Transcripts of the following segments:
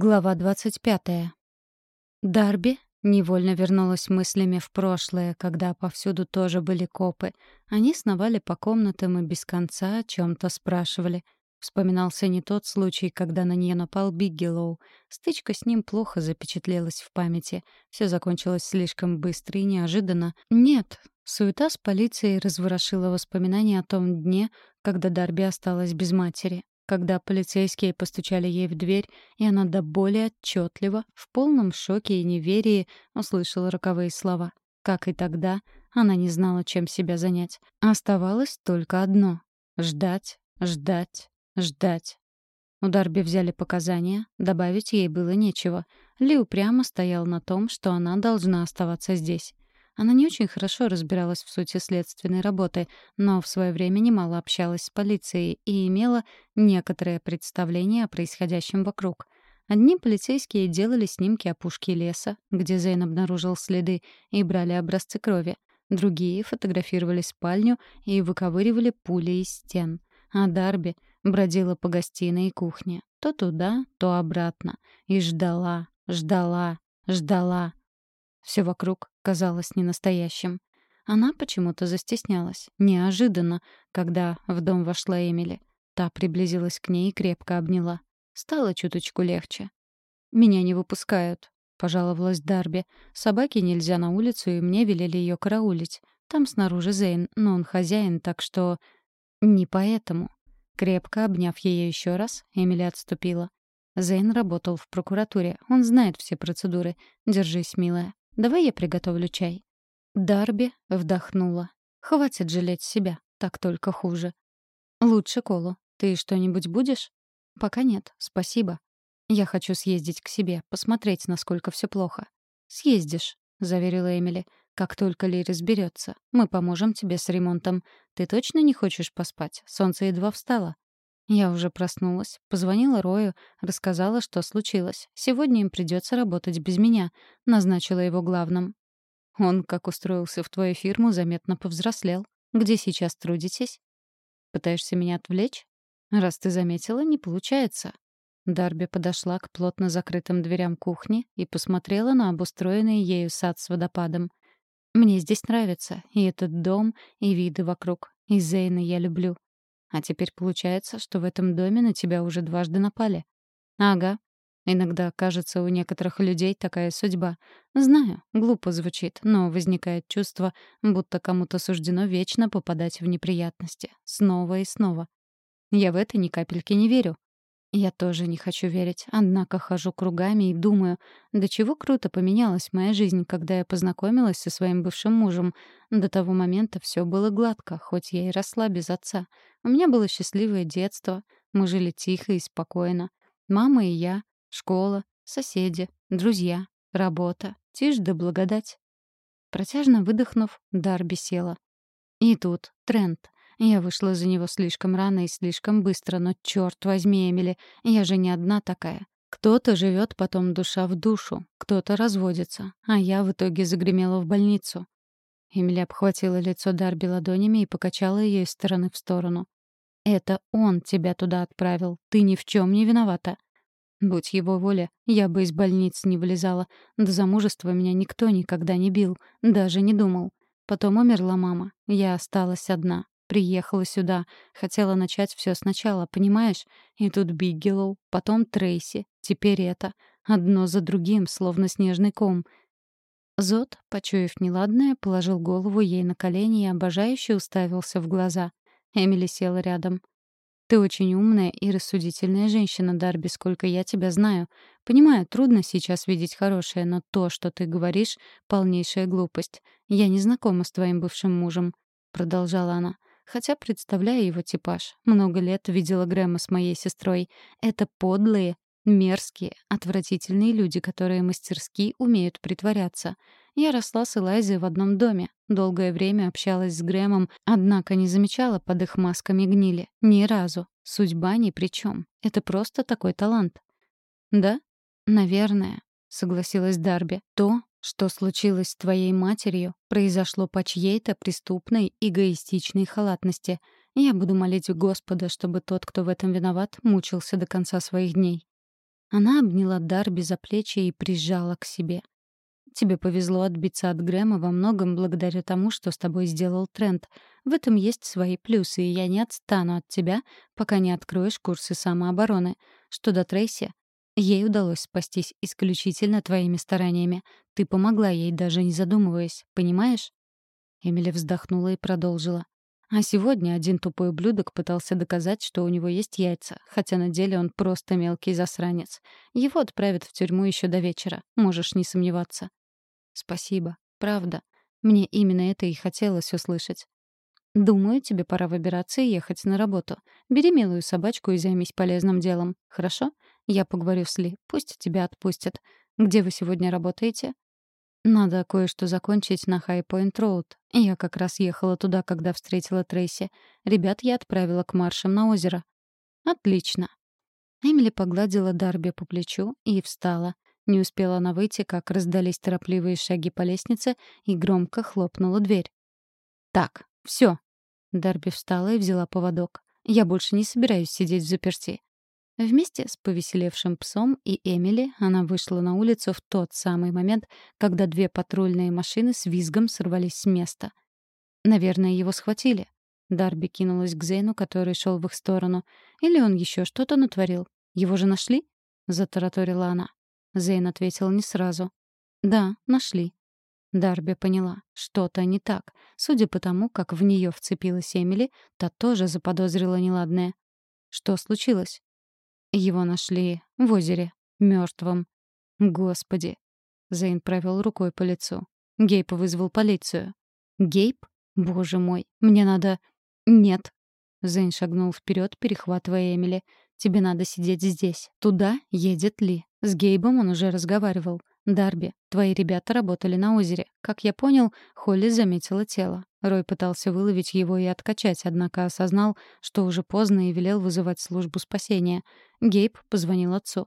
Глава 25. Дарби невольно вернулась мыслями в прошлое, когда повсюду тоже были копы. Они сновали по комнатам и без конца о чем то спрашивали. Вспоминался не тот случай, когда на нее напал Биггелоу. Стычка с ним плохо запечатлелась в памяти. Все закончилось слишком быстро и неожиданно. Нет, суета с полицией разворошила воспоминания о том дне, когда Дарби осталась без матери когда полицейские постучали ей в дверь, и она до боли отчетливо, в полном шоке и неверии, услышала роковые слова. Как и тогда, она не знала, чем себя занять. Оставалось только одно — ждать, ждать, ждать. У Дарби взяли показания, добавить ей было нечего. Ли упрямо стоял на том, что она должна оставаться здесь. Она не очень хорошо разбиралась в сути следственной работы, но в свое время немало общалась с полицией и имела некоторое представление о происходящем вокруг. Одни полицейские делали снимки опушки леса, где Зейн обнаружил следы, и брали образцы крови. Другие фотографировали спальню и выковыривали пули из стен. А Дарби бродила по гостиной и кухне. То туда, то обратно. И ждала, ждала, ждала. Все вокруг казалось ненастоящим. Она почему-то застеснялась. Неожиданно, когда в дом вошла Эмили. Та приблизилась к ней и крепко обняла. Стало чуточку легче. «Меня не выпускают», — пожаловалась Дарби. «Собаке нельзя на улицу, и мне велели ее караулить. Там снаружи Зейн, но он хозяин, так что...» «Не поэтому». Крепко обняв ее еще раз, Эмили отступила. Зейн работал в прокуратуре. Он знает все процедуры. Держись, милая. Давай я приготовлю чай». Дарби вдохнула. «Хватит жалеть себя, так только хуже». «Лучше колу. Ты что-нибудь будешь?» «Пока нет, спасибо. Я хочу съездить к себе, посмотреть, насколько все плохо». «Съездишь», — заверила Эмили. «Как только Ли разберется, мы поможем тебе с ремонтом. Ты точно не хочешь поспать? Солнце едва встало». Я уже проснулась, позвонила Рою, рассказала, что случилось. Сегодня им придется работать без меня. Назначила его главным. Он, как устроился в твою фирму, заметно повзрослел. Где сейчас трудитесь? Пытаешься меня отвлечь? Раз ты заметила, не получается. Дарби подошла к плотно закрытым дверям кухни и посмотрела на обустроенный ею сад с водопадом. Мне здесь нравится, и этот дом, и виды вокруг. И Зейна я люблю. А теперь получается, что в этом доме на тебя уже дважды напали. Ага. Иногда кажется, у некоторых людей такая судьба. Знаю, глупо звучит, но возникает чувство, будто кому-то суждено вечно попадать в неприятности. Снова и снова. Я в это ни капельки не верю. Я тоже не хочу верить, однако хожу кругами и думаю, до чего круто поменялась моя жизнь, когда я познакомилась со своим бывшим мужем. До того момента все было гладко, хоть я и росла без отца. У меня было счастливое детство, мы жили тихо и спокойно. Мама и я, школа, соседи, друзья, работа, тишь да благодать. Протяжно выдохнув, Дарби села. И тут тренд — я вышла за него слишком рано и слишком быстро, но черт возьми, Эмили, я же не одна такая. Кто-то живет потом душа в душу, кто-то разводится, а я в итоге загремела в больницу. Эмили обхватила лицо Дарби ладонями и покачала ее из стороны в сторону. «Это он тебя туда отправил. Ты ни в чем не виновата». Будь его воля, я бы из больницы не вылезала. До замужества меня никто никогда не бил, даже не думал. Потом умерла мама. Я осталась одна. Приехала сюда, хотела начать все сначала, понимаешь? И тут Биггелоу, потом Трейси, теперь это. Одно за другим, словно снежный ком. Зод, почуяв неладное, положил голову ей на колени и обожающе уставился в глаза. Эмили села рядом. «Ты очень умная и рассудительная женщина, Дарби, сколько я тебя знаю. Понимаю, трудно сейчас видеть хорошее, но то, что ты говоришь, — полнейшая глупость. Я не знакома с твоим бывшим мужем», — продолжала она. Хотя представляю его типаж. Много лет видела Грэма с моей сестрой. Это подлые, мерзкие, отвратительные люди, которые мастерски умеют притворяться. Я росла с Элайзой в одном доме. Долгое время общалась с Грэмом, однако не замечала под их масками гнили. Ни разу. Судьба ни при чем. Это просто такой талант. «Да? Наверное», — согласилась Дарби. «То, что случилось с твоей матерью, произошло по чьей-то преступной, эгоистичной халатности. Я буду молить Господа, чтобы тот, кто в этом виноват, мучился до конца своих дней. Она обняла Дарби за плечи и прижала к себе. Тебе повезло отбиться от Грэма во многом благодаря тому, что с тобой сделал Трент. В этом есть свои плюсы, и я не отстану от тебя, пока не откроешь курсы самообороны. Что до Трейси, ей удалось спастись исключительно твоими стараниями. Ты помогла ей, даже не задумываясь, понимаешь? Эмили вздохнула и продолжила. А сегодня один тупой ублюдок пытался доказать, что у него есть яйца, хотя на деле он просто мелкий засранец. Его отправят в тюрьму еще до вечера, можешь не сомневаться. Спасибо. Правда. Мне именно это и хотелось услышать. Думаю, тебе пора выбираться и ехать на работу. Бери милую собачку и займись полезным делом. Хорошо? Я поговорю с Ли. Пусть тебя отпустят. Где вы сегодня работаете? Надо кое-что закончить на Хай-Пойнт-Роуд. Я как раз ехала туда, когда встретила Трейси. Ребят я отправила к маршам на озеро. Отлично. Эмили погладила Дарби по плечу и встала. Не успела она выйти, как раздались торопливые шаги по лестнице и громко хлопнула дверь. «Так, все. Дарби встала и взяла поводок. «Я больше не собираюсь сидеть в заперти». Вместе с повеселевшим псом и Эмили она вышла на улицу в тот самый момент, когда две патрульные машины с визгом сорвались с места. Наверное, его схватили. Дарби кинулась к Зейну, который шел в их сторону. Или он еще что-то натворил. Его же нашли? Затараторила она. Зейн ответил не сразу. «Да, нашли». Дарби поняла, что-то не так. Судя по тому, как в нее вцепилась Эмили, та тоже заподозрила неладное. Что случилось? Его нашли в озере, мертвым. Господи. Зейн провел рукой по лицу. Гейп вызвал полицию. Гейп? Боже мой, мне надо... Нет. Зейн шагнул вперед, перехватывая Эмили. Тебе надо сидеть здесь. Туда едет Ли. С Гейбом он уже разговаривал. «Дарби, твои ребята работали на озере. Как я понял, Холли заметила тело. Рой пытался выловить его и откачать, однако осознал, что уже поздно и велел вызывать службу спасения. Гейб позвонил отцу.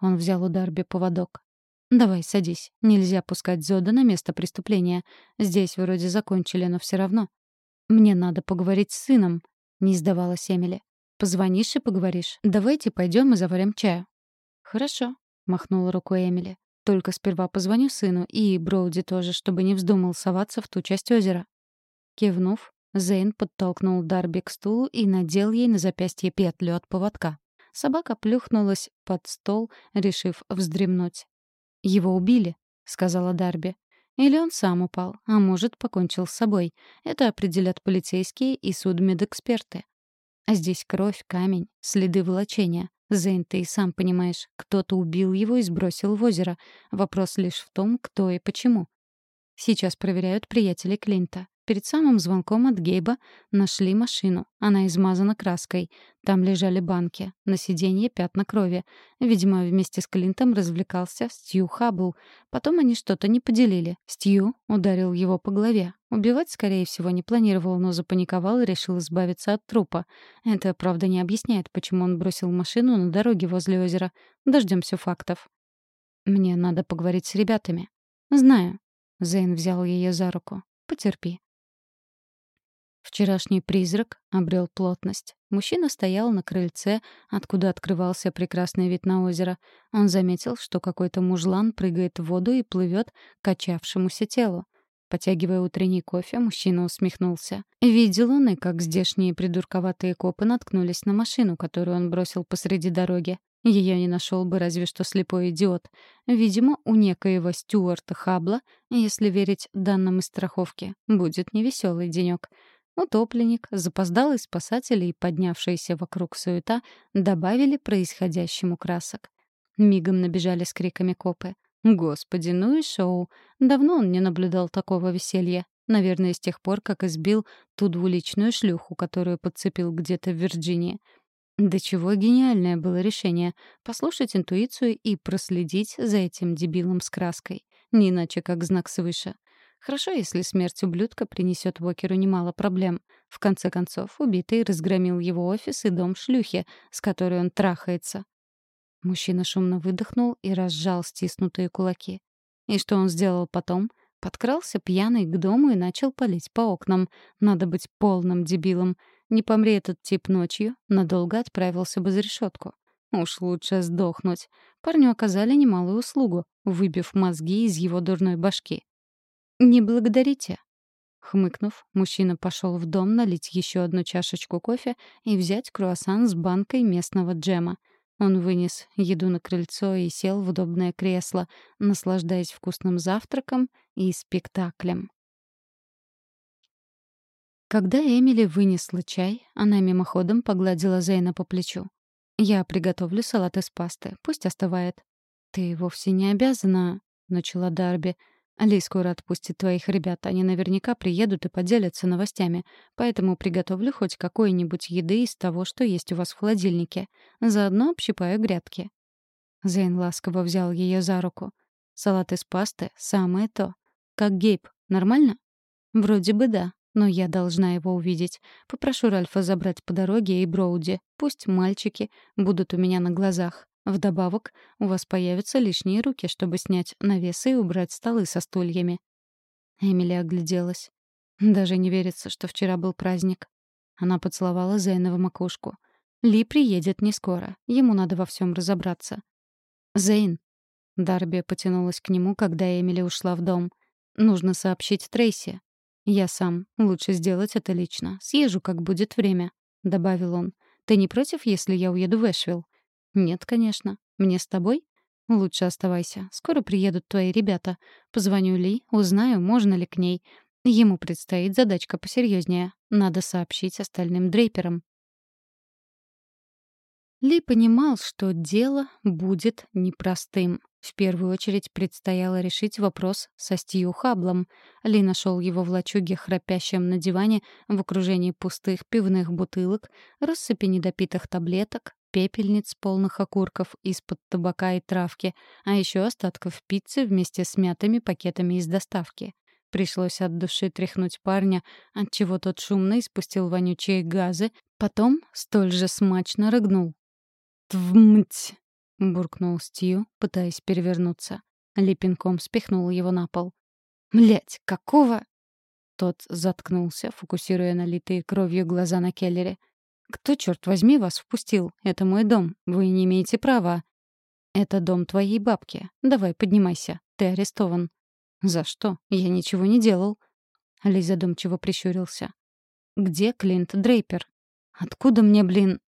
Он взял у Дарби поводок. «Давай, садись. Нельзя пускать Зода на место преступления. Здесь вроде закончили, но все равно». «Мне надо поговорить с сыном», — не сдавалась Эмили. «Позвонишь и поговоришь. Давайте пойдем и заварим чаю». «Хорошо», — махнула рукой Эмили. «Только сперва позвоню сыну и Броуди тоже, чтобы не вздумал соваться в ту часть озера». Кивнув, Зейн подтолкнул Дарби к стулу и надел ей на запястье петлю от поводка. Собака плюхнулась под стол, решив вздремнуть. «Его убили», — сказала Дарби. «Или он сам упал, а может, покончил с собой. Это определят полицейские и судмедэксперты. А здесь кровь, камень, следы волочения. Зейн, ты и сам понимаешь, кто-то убил его и сбросил в озеро. Вопрос лишь в том, кто и почему. Сейчас проверяют приятели Клинта. Перед самым звонком от Гейба нашли машину. Она измазана краской. Там лежали банки. На сиденье пятна крови. Видимо, вместе с Клинтом развлекался Стью Хаббл. Потом они что-то не поделили. Стью ударил его по голове. Убивать, скорее всего, не планировал, но запаниковал и решил избавиться от трупа. Это, правда, не объясняет, почему он бросил машину на дороге возле озера. Дождемся фактов. «Мне надо поговорить с ребятами». «Знаю». Зейн взял ее за руку. «Потерпи. Вчерашний призрак обрел плотность. Мужчина стоял на крыльце, откуда открывался прекрасный вид на озеро. Он заметил, что какой-то мужлан прыгает в воду и плывет к качавшемуся телу. Потягивая утренний кофе, мужчина усмехнулся. Видел он и как здешние придурковатые копы наткнулись на машину, которую он бросил посреди дороги. Ее не нашел бы разве что слепой идиот. Видимо, у некоего Стюарта Хабла, если верить данным из страховки, будет невеселый денек. Утопленник, запоздалый спасатель и поднявшаяся вокруг суета добавили происходящему красок. Мигом набежали с криками копы. Господи, ну и шоу. Давно он не наблюдал такого веселья. Наверное, с тех пор, как избил ту двуличную шлюху, которую подцепил где-то в Вирджинии. До чего гениальное было решение — послушать интуицию и проследить за этим дебилом с краской. Не иначе, как знак свыше. Хорошо, если смерть ублюдка принесет Уокеру немало проблем. В конце концов, убитый разгромил его офис и дом шлюхи, с которой он трахается. Мужчина шумно выдохнул и разжал стиснутые кулаки. И что он сделал потом? Подкрался пьяный к дому и начал палить по окнам. Надо быть полным дебилом. Не помри этот тип ночью, надолго отправился бы за решетку. Уж лучше сдохнуть. Парню оказали немалую услугу, выбив мозги из его дурной башки. «Не благодарите». Хмыкнув, мужчина пошел в дом налить еще одну чашечку кофе и взять круассан с банкой местного джема. Он вынес еду на крыльцо и сел в удобное кресло, наслаждаясь вкусным завтраком и спектаклем. Когда Эмили вынесла чай, она мимоходом погладила Зейна по плечу. «Я приготовлю салат из пасты. Пусть остывает». «Ты вовсе не обязана», — начала Дарби. «Ли скоро отпустит твоих ребят. Они наверняка приедут и поделятся новостями. Поэтому приготовлю хоть какой-нибудь еды из того, что есть у вас в холодильнике. Заодно общипаю грядки». Зейн ласково взял ее за руку. «Салат из пасты — самое то. Как Гейб. Нормально?» «Вроде бы да. Но я должна его увидеть. Попрошу Ральфа забрать по дороге и Броуди. Пусть мальчики будут у меня на глазах. Вдобавок, у вас появятся лишние руки, чтобы снять навесы и убрать столы со стульями». Эмили огляделась. Даже не верится, что вчера был праздник. Она поцеловала Зейна в макушку. «Ли приедет не скоро. Ему надо во всем разобраться». «Зейн». Дарби потянулась к нему, когда Эмили ушла в дом. «Нужно сообщить Трейси. «Я сам. Лучше сделать это лично. Съезжу, как будет время», — добавил он. «Ты не против, если я уеду в Эшвилл?» «Нет, конечно. Мне с тобой?» «Лучше оставайся. Скоро приедут твои ребята. Позвоню Ли, узнаю, можно ли к ней. Ему предстоит задачка посерьезнее. Надо сообщить остальным дрейперам». Ли понимал, что дело будет непростым. В первую очередь предстояло решить вопрос со Стью Хаблом. Ли нашел его в лачуге, храпящем на диване, в окружении пустых пивных бутылок, рассыпи недопитых таблеток, пепельниц, полных окурков из-под табака и травки, а еще остатков пиццы вместе с мятыми пакетами из доставки. Пришлось от души тряхнуть парня, отчего тот шумно испустил вонючие газы, потом столь же смачно рыгнул. «Твмть!» — буркнул Стью, пытаясь перевернуться. Липенком спихнул его на пол. «Млядь, какого...» Тот заткнулся, фокусируя налитые кровью глаза на Келлере. «Кто, черт возьми, вас впустил? Это мой дом. Вы не имеете права». «Это дом твоей бабки. Давай, поднимайся. Ты арестован». «За что? Я ничего не делал». Ли задумчиво прищурился. «Где Клинт Дрейпер?» «Откуда мне, блин...»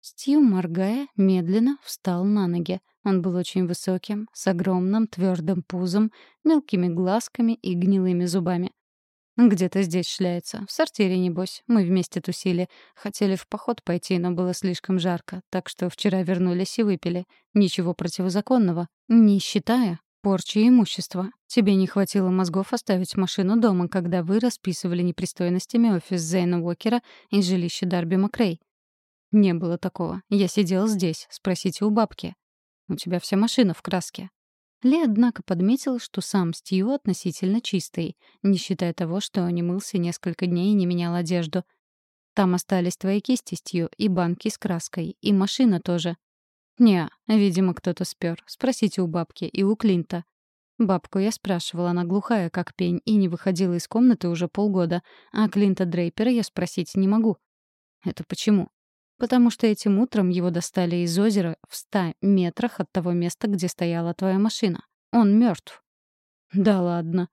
Стью, моргая, медленно встал на ноги. Он был очень высоким, с огромным твердым пузом, мелкими глазками и гнилыми зубами. «Где-то здесь шляется. В сортире, небось. Мы вместе тусили. Хотели в поход пойти, но было слишком жарко. Так что вчера вернулись и выпили. Ничего противозаконного. Не считая порчи имущества. Тебе не хватило мозгов оставить машину дома, когда вы расписывали непристойностями офис Зейна Уокера и жилище Дарби Макрей. «Не было такого. Я сидел здесь. Спросите у бабки. У тебя вся машина в краске». Ли, однако, подметил, что сам Стью относительно чистый, не считая того, что не мылся несколько дней и не менял одежду. «Там остались твои кисти, Стью, и банки с краской, и машина тоже». «Не, видимо, кто-то спер. Спросите у бабки и у Клинта». Бабку я спрашивала, она глухая, как пень, и не выходила из комнаты уже полгода, а Клинта Дрейпера я спросить не могу. «Это почему?» Потому что этим утром его достали из озера в ста метрах от того места, где стояла твоя машина. Он мертв. Да ладно.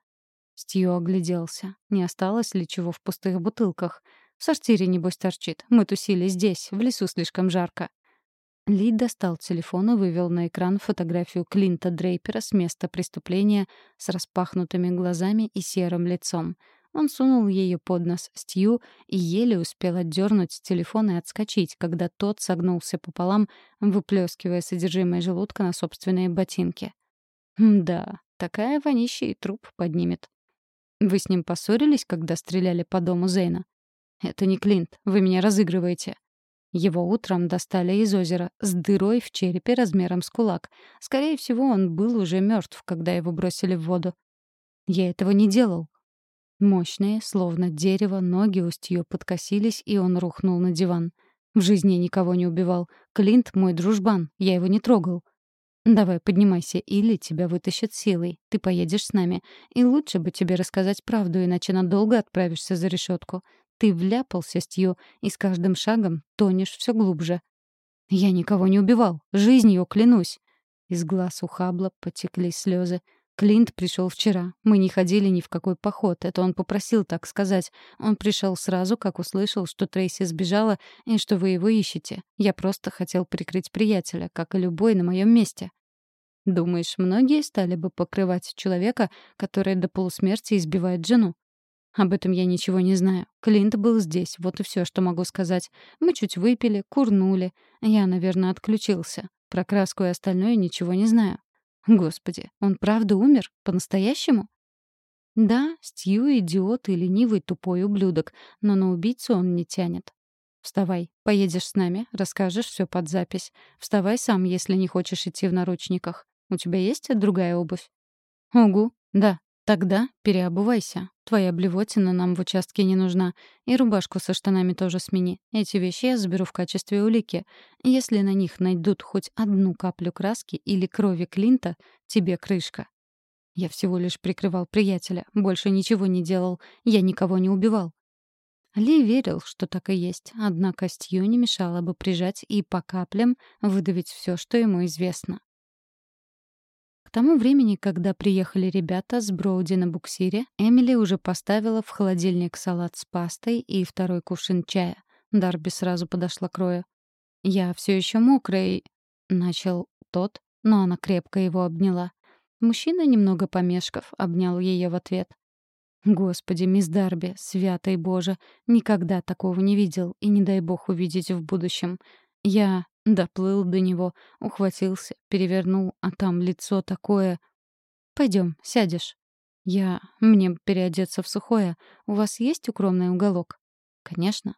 Стью огляделся. Не осталось ли чего в пустых бутылках? В сортире, небось, торчит. Мы тусили здесь, в лесу слишком жарко. Ли достал телефон и вывел на экран фотографию Клинта Дрейпера с места преступления с распахнутыми глазами и серым лицом. Он сунул ее под нос Стью и еле успел отдернуть телефон и отскочить, когда тот согнулся пополам, выплескивая содержимое желудка на собственные ботинки. «Да, такая вонища и труп поднимет». «Вы с ним поссорились, когда стреляли по дому Зейна?» «Это не Клинт, вы меня разыгрываете». Его утром достали из озера с дырой в черепе размером с кулак. Скорее всего, он был уже мертв, когда его бросили в воду. «Я этого не делал», Мощные, словно дерево, ноги у Стью подкосились, и он рухнул на диван. В жизни никого не убивал. Клинт — мой дружбан, я его не трогал. «Давай, поднимайся, или тебя вытащат силой. Ты поедешь с нами. И лучше бы тебе рассказать правду, иначе надолго отправишься за решетку. Ты вляпался, Стью, и с каждым шагом тонешь все глубже». «Я никого не убивал. Жизнью клянусь». Из глаз у Хабла потекли слезы. Клинт пришел вчера. Мы не ходили ни в какой поход. Это он попросил так сказать. Он пришел сразу, как услышал, что Трейси сбежала и что вы его ищете. Я просто хотел прикрыть приятеля, как и любой на моем месте. Думаешь, многие стали бы покрывать человека, который до полусмерти избивает жену? Об этом я ничего не знаю. Клинт был здесь, вот и все, что могу сказать. Мы чуть выпили, курнули. Я, наверное, отключился. Про краску и остальное ничего не знаю. Господи, он правда умер? По-настоящему? Да, Стью — идиот и ленивый тупой ублюдок, но на убийцу он не тянет. Вставай, поедешь с нами, расскажешь все под запись. Вставай сам, если не хочешь идти в наручниках. У тебя есть другая обувь? Угу, да. Тогда переобувайся. Твоя блевотина нам в участке не нужна. И рубашку со штанами тоже смени. Эти вещи я заберу в качестве улики. Если на них найдут хоть одну каплю краски или крови Клинта, тебе крышка. Я всего лишь прикрывал приятеля, больше ничего не делал. Я никого не убивал. Ли верил, что так и есть, однако Стью не мешало бы прижать и по каплям выдавить все, что ему известно. К тому времени, когда приехали ребята с Броуди на буксире, Эмили уже поставила в холодильник салат с пастой и второй кувшин чая. Дарби сразу подошла к Рою. «Я все еще мокрый», — начал тот, но она крепко его обняла. Мужчина, немного помешков, обнял ее в ответ. «Господи, мисс Дарби, святый Боже, никогда такого не видел, и не дай бог увидеть в будущем. Я Доплыл до него, ухватился, перевернул, а там лицо такое... Пойдем, сядешь. Я... Мне переодеться в сухое. У вас есть укромный уголок? Конечно.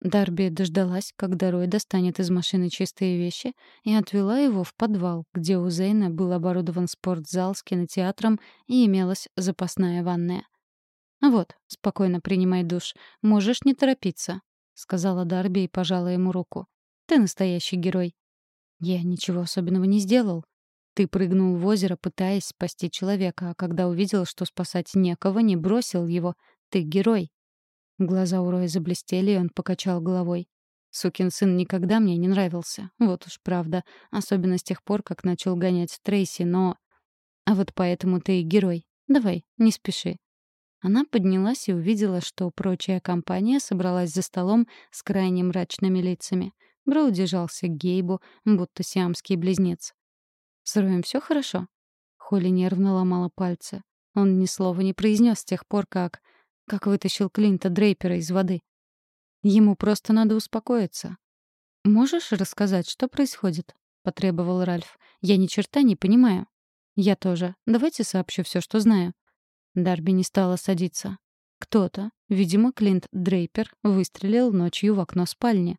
Дарби дождалась, когда Рой достанет из машины чистые вещи, и отвела его в подвал, где у Зейна был оборудован спортзал с кинотеатром и имелась запасная ванная. «Вот, спокойно принимай душ. Можешь не торопиться», — сказала Дарби и пожала ему руку. Ты настоящий герой. Я ничего особенного не сделал. Ты прыгнул в озеро, пытаясь спасти человека, а когда увидел, что спасать некого, не бросил его. Ты герой. Глаза у Роя заблестели, и он покачал головой. Сукин сын никогда мне не нравился. Вот уж правда. Особенно с тех пор, как начал гонять Трейси, но... А вот поэтому ты и герой. Давай, не спеши. Она поднялась и увидела, что прочая компания собралась за столом с крайне мрачными лицами — Броуди жался к Гейбу, будто сиамский близнец. «С Роем все хорошо?» Холли нервно ломала пальцы. Он ни слова не произнес с тех пор, как... как вытащил Клинта Дрейпера из воды. Ему просто надо успокоиться. «Можешь рассказать, что происходит?» — потребовал Ральф. «Я ни черта не понимаю». «Я тоже. Давайте сообщу все, что знаю». Дарби не стала садиться. Кто-то, видимо, Клинт Дрейпер, выстрелил ночью в окно спальни.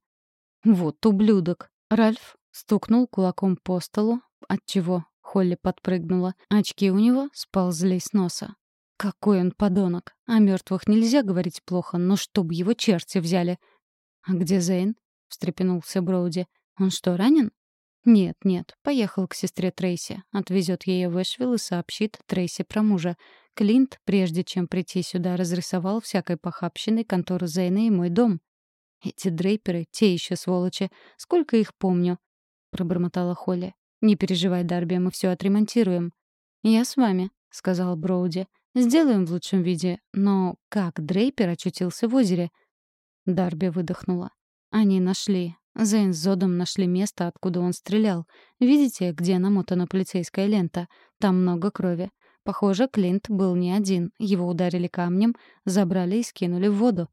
Вот ублюдок. Ральф стукнул кулаком по столу, отчего Холли подпрыгнула. Очки у него сползли с носа. Какой он подонок. О мертвых нельзя говорить плохо, но чтоб его черти взяли. А где Зейн? встрепенулся Броуди. Он что, ранен? Нет, нет, поехал к сестре Трейси, отвезет ее в Эшвилл и сообщит Трейси про мужа. Клинт, прежде чем прийти сюда, разрисовал всякой похабщиной контору Зейна и мой дом. «Эти дрейперы — те еще сволочи. Сколько их помню?» — пробормотала Холли. «Не переживай, Дарби, мы все отремонтируем». «Я с вами», — сказал Броуди. «Сделаем в лучшем виде. Но как дрейпер очутился в озере?» Дарби выдохнула. «Они нашли. Зейн с Зодом нашли место, откуда он стрелял. Видите, где намотана полицейская лента? Там много крови. Похоже, Клинт был не один. Его ударили камнем, забрали и скинули в воду.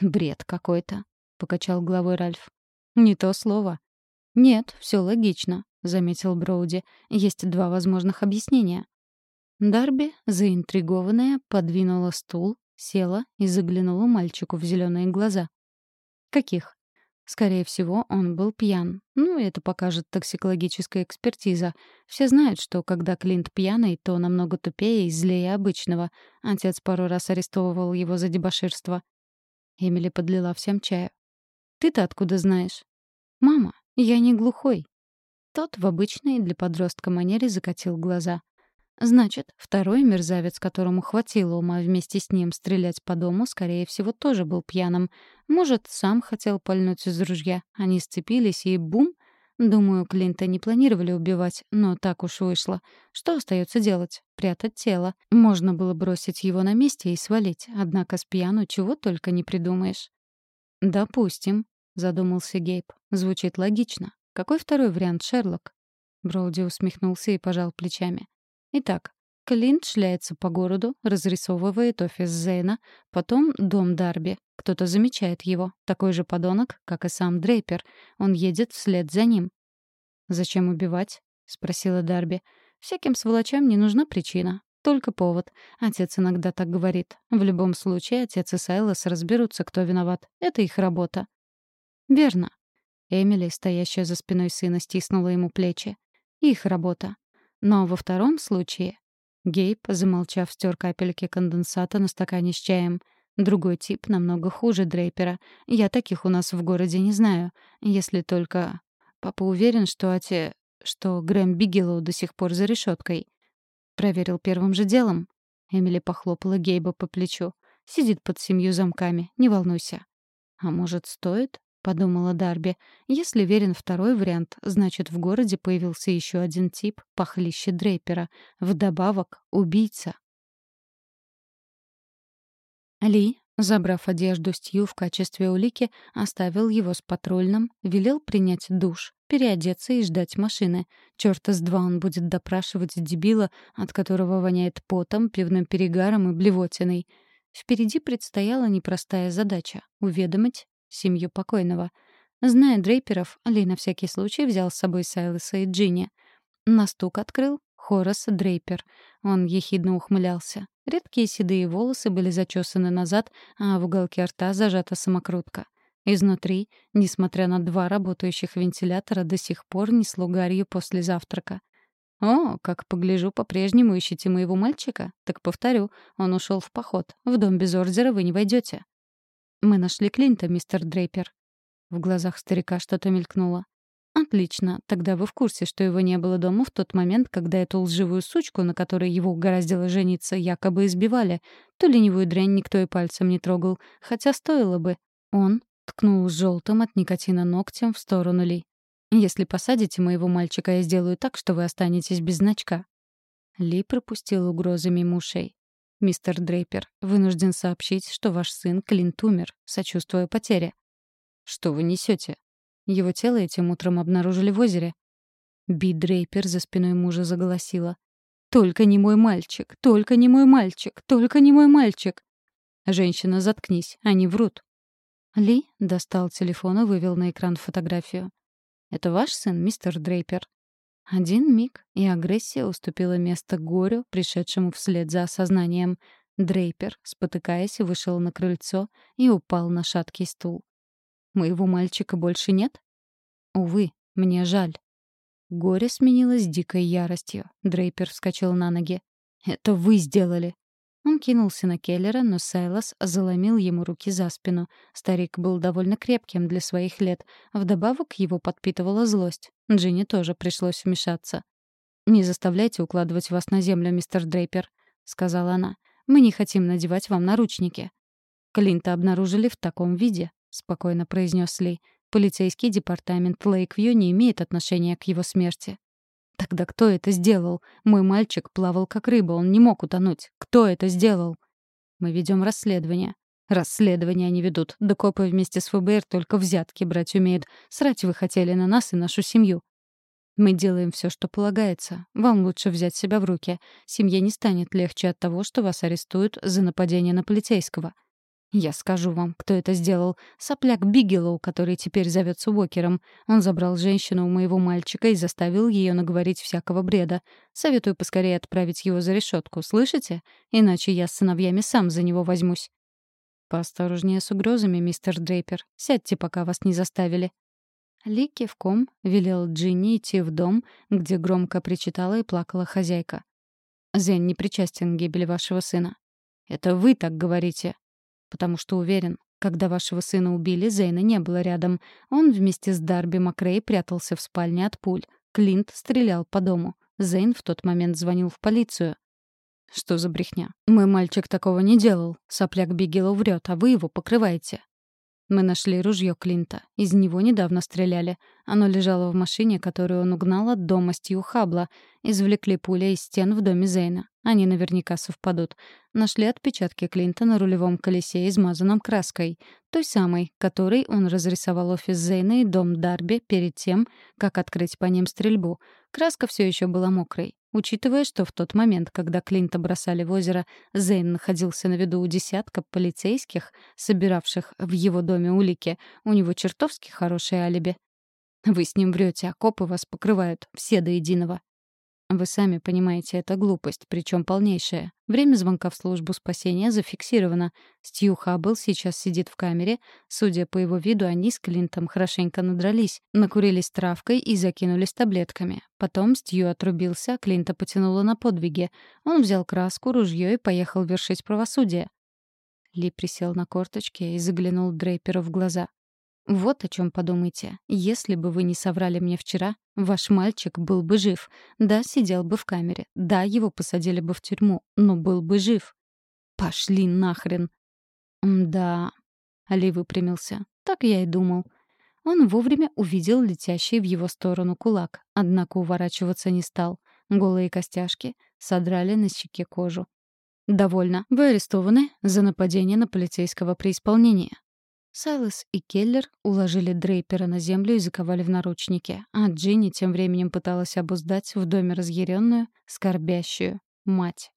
Бред какой-то покачал головой Ральф. Не то слово. Нет, все логично, заметил Броуди. Есть два возможных объяснения. Дарби, заинтригованная, подвинула стул, села и заглянула мальчику в зеленые глаза. Каких? Скорее всего, он был пьян. Ну, это покажет токсикологическая экспертиза. Все знают, что когда Клинт пьяный, то намного тупее и злее обычного. Отец пару раз арестовывал его за дебоширство. Эмили подлила всем чая. Ты-то откуда знаешь? Мама, я не глухой. Тот в обычной для подростка манере закатил глаза. Значит, второй мерзавец, которому хватило ума вместе с ним стрелять по дому, скорее всего, тоже был пьяным. Может, сам хотел пальнуть из ружья. Они сцепились, и бум! Думаю, Клинта не планировали убивать, но так уж вышло. Что остается делать? Прятать тело. Можно было бросить его на месте и свалить, однако с пьяну чего только не придумаешь. «Допустим», — задумался Гейб. «Звучит логично. Какой второй вариант, Шерлок?» Броуди усмехнулся и пожал плечами. «Итак, Клинт шляется по городу, разрисовывает офис Зейна, потом дом Дарби. Кто-то замечает его, такой же подонок, как и сам Дрейпер. Он едет вслед за ним. «Зачем убивать?» — спросила Дарби. «Всяким сволочам не нужна причина. Только повод. Отец иногда так говорит. В любом случае, отец и Сайлос разберутся, кто виноват. Это их работа». «Верно». Эмили, стоящая за спиной сына, стиснула ему плечи. «Их работа. Но во втором случае Гейб, замолчав, стер капельки конденсата на стакане с чаем. Другой тип намного хуже Дрейпера. Я таких у нас в городе не знаю. Если только... Папа уверен, что оте... что Грэм Бигелоу до сих пор за решеткой. Проверил первым же делом. Эмили похлопала Гейба по плечу. Сидит под семью замками, не волнуйся. А может, стоит? — подумала Дарби. «Если верен второй вариант, значит, в городе появился еще один тип похлеще Дрейпера. Вдобавок, убийца». Ли, забрав одежду Стью в качестве улики, оставил его с патрульным, велел принять душ, переодеться и ждать машины. Чёрта с два он будет допрашивать дебила, от которого воняет потом, пивным перегаром и блевотиной. Впереди предстояла непростая задача — уведомить семью покойного. Зная Дрейперов, Ли на всякий случай взял с собой Сайлоса и Джинни. На стук открыл Хорас Дрейпер. Он ехидно ухмылялся. Редкие седые волосы были зачесаны назад, а в уголке рта зажата самокрутка. Изнутри, несмотря на два работающих вентилятора, до сих пор несло гарью после завтрака. «О, как погляжу, по-прежнему ищете моего мальчика? Так повторю, он ушел в поход. В дом без ордера вы не войдете. «Мы нашли Клинта, мистер Дрейпер». В глазах старика что-то мелькнуло. «Отлично. Тогда вы в курсе, что его не было дома в тот момент, когда эту лживую сучку, на которой его угораздило жениться, якобы избивали. Ту ленивую дрянь никто и пальцем не трогал. Хотя стоило бы. Он ткнул желтым от никотина ногтем в сторону Ли. «Если посадите моего мальчика, я сделаю так, что вы останетесь без значка». Ли пропустил угрозы мимо ушей. «Мистер Дрейпер, вынужден сообщить, что ваш сын Клинт умер, сочувствуя потере». «Что вы несете? Его тело этим утром обнаружили в озере». Би Дрейпер за спиной мужа заголосила. «Только не мой мальчик! Только не мой мальчик! Только не мой мальчик!» «Женщина, заткнись, они врут». Ли достал телефон и вывел на экран фотографию. «Это ваш сын, мистер Дрейпер?» Один миг, и агрессия уступила место горю, пришедшему вслед за осознанием. Дрейпер, спотыкаясь, вышел на крыльцо и упал на шаткий стул. «Моего мальчика больше нет?» «Увы, мне жаль». Горе сменилось дикой яростью. Дрейпер вскочил на ноги. «Это вы сделали!» Он кинулся на Келлера, но Сайлас заломил ему руки за спину. Старик был довольно крепким для своих лет. Вдобавок его подпитывала злость. Джинни тоже пришлось вмешаться. «Не заставляйте укладывать вас на землю, мистер Дрейпер», — сказала она. «Мы не хотим надевать вам наручники». «Клинта обнаружили в таком виде», — спокойно произнес Ли. «Полицейский департамент Лейквью не имеет отношения к его смерти». Тогда кто это сделал? Мой мальчик плавал как рыба, он не мог утонуть. Кто это сделал? Мы ведем расследование. Расследование они ведут. Да копы вместе с ФБР только взятки брать умеют. Срать вы хотели на нас и нашу семью. Мы делаем все, что полагается. Вам лучше взять себя в руки. Семье не станет легче от того, что вас арестуют за нападение на полицейского. Я скажу вам, кто это сделал. Сопляк Бигелоу, который теперь зовется Уокером. Он забрал женщину у моего мальчика и заставил ее наговорить всякого бреда. Советую поскорее отправить его за решетку, слышите? Иначе я с сыновьями сам за него возьмусь. Поосторожнее с угрозами, мистер Дрейпер. Сядьте, пока вас не заставили. Ли кивком велел Джинни идти в дом, где громко причитала и плакала хозяйка. «Зен не причастен к гибели вашего сына». «Это вы так говорите», потому что уверен, когда вашего сына убили, Зейна не было рядом. Он вместе с Дарби Макрей прятался в спальне от пуль. Клинт стрелял по дому. Зейн в тот момент звонил в полицию. «Что за брехня? Мой мальчик такого не делал. Сопляк Бигелов врет, а вы его покрываете». Мы нашли ружье Клинта. Из него недавно стреляли. Оно лежало в машине, которую он угнал от дома Стью Хабла. Извлекли пули из стен в доме Зейна. Они наверняка совпадут. Нашли отпечатки Клинта на рулевом колесе, измазанном краской. Той самой, которой он разрисовал офис Зейна и дом Дарби перед тем, как открыть по ним стрельбу. Краска все еще была мокрой. Учитывая, что в тот момент, когда Клинта бросали в озеро, Зейн находился на виду у десятка полицейских, собиравших в его доме улики, у него чертовски хорошее алиби. Вы с ним врете, а копы вас покрывают, все до единого. Вы сами понимаете, это глупость, причем полнейшая. Время звонка в службу спасения зафиксировано. Стью Хаббл сейчас сидит в камере. Судя по его виду, они с Клинтом хорошенько надрались, накурились травкой и закинулись таблетками. Потом Стью отрубился, Клинта потянуло на подвиги. Он взял краску, ружье и поехал вершить правосудие. Ли присел на корточки и заглянул Дрейперу в глаза. Вот о чем подумайте. Если бы вы не соврали мне вчера, ваш мальчик был бы жив. Да, сидел бы в камере. Да, его посадили бы в тюрьму, но был бы жив. Пошли нахрен. Да. Али выпрямился. Так я и думал. Он вовремя увидел летящий в его сторону кулак, однако уворачиваться не стал. Голые костяшки содрали на щеке кожу. «Довольно. Вы арестованы за нападение на полицейского при исполнении. Сайлос и Келлер уложили Дрейпера на землю и заковали в наручники, а Джинни тем временем пыталась обуздать в доме разъяренную, скорбящую мать.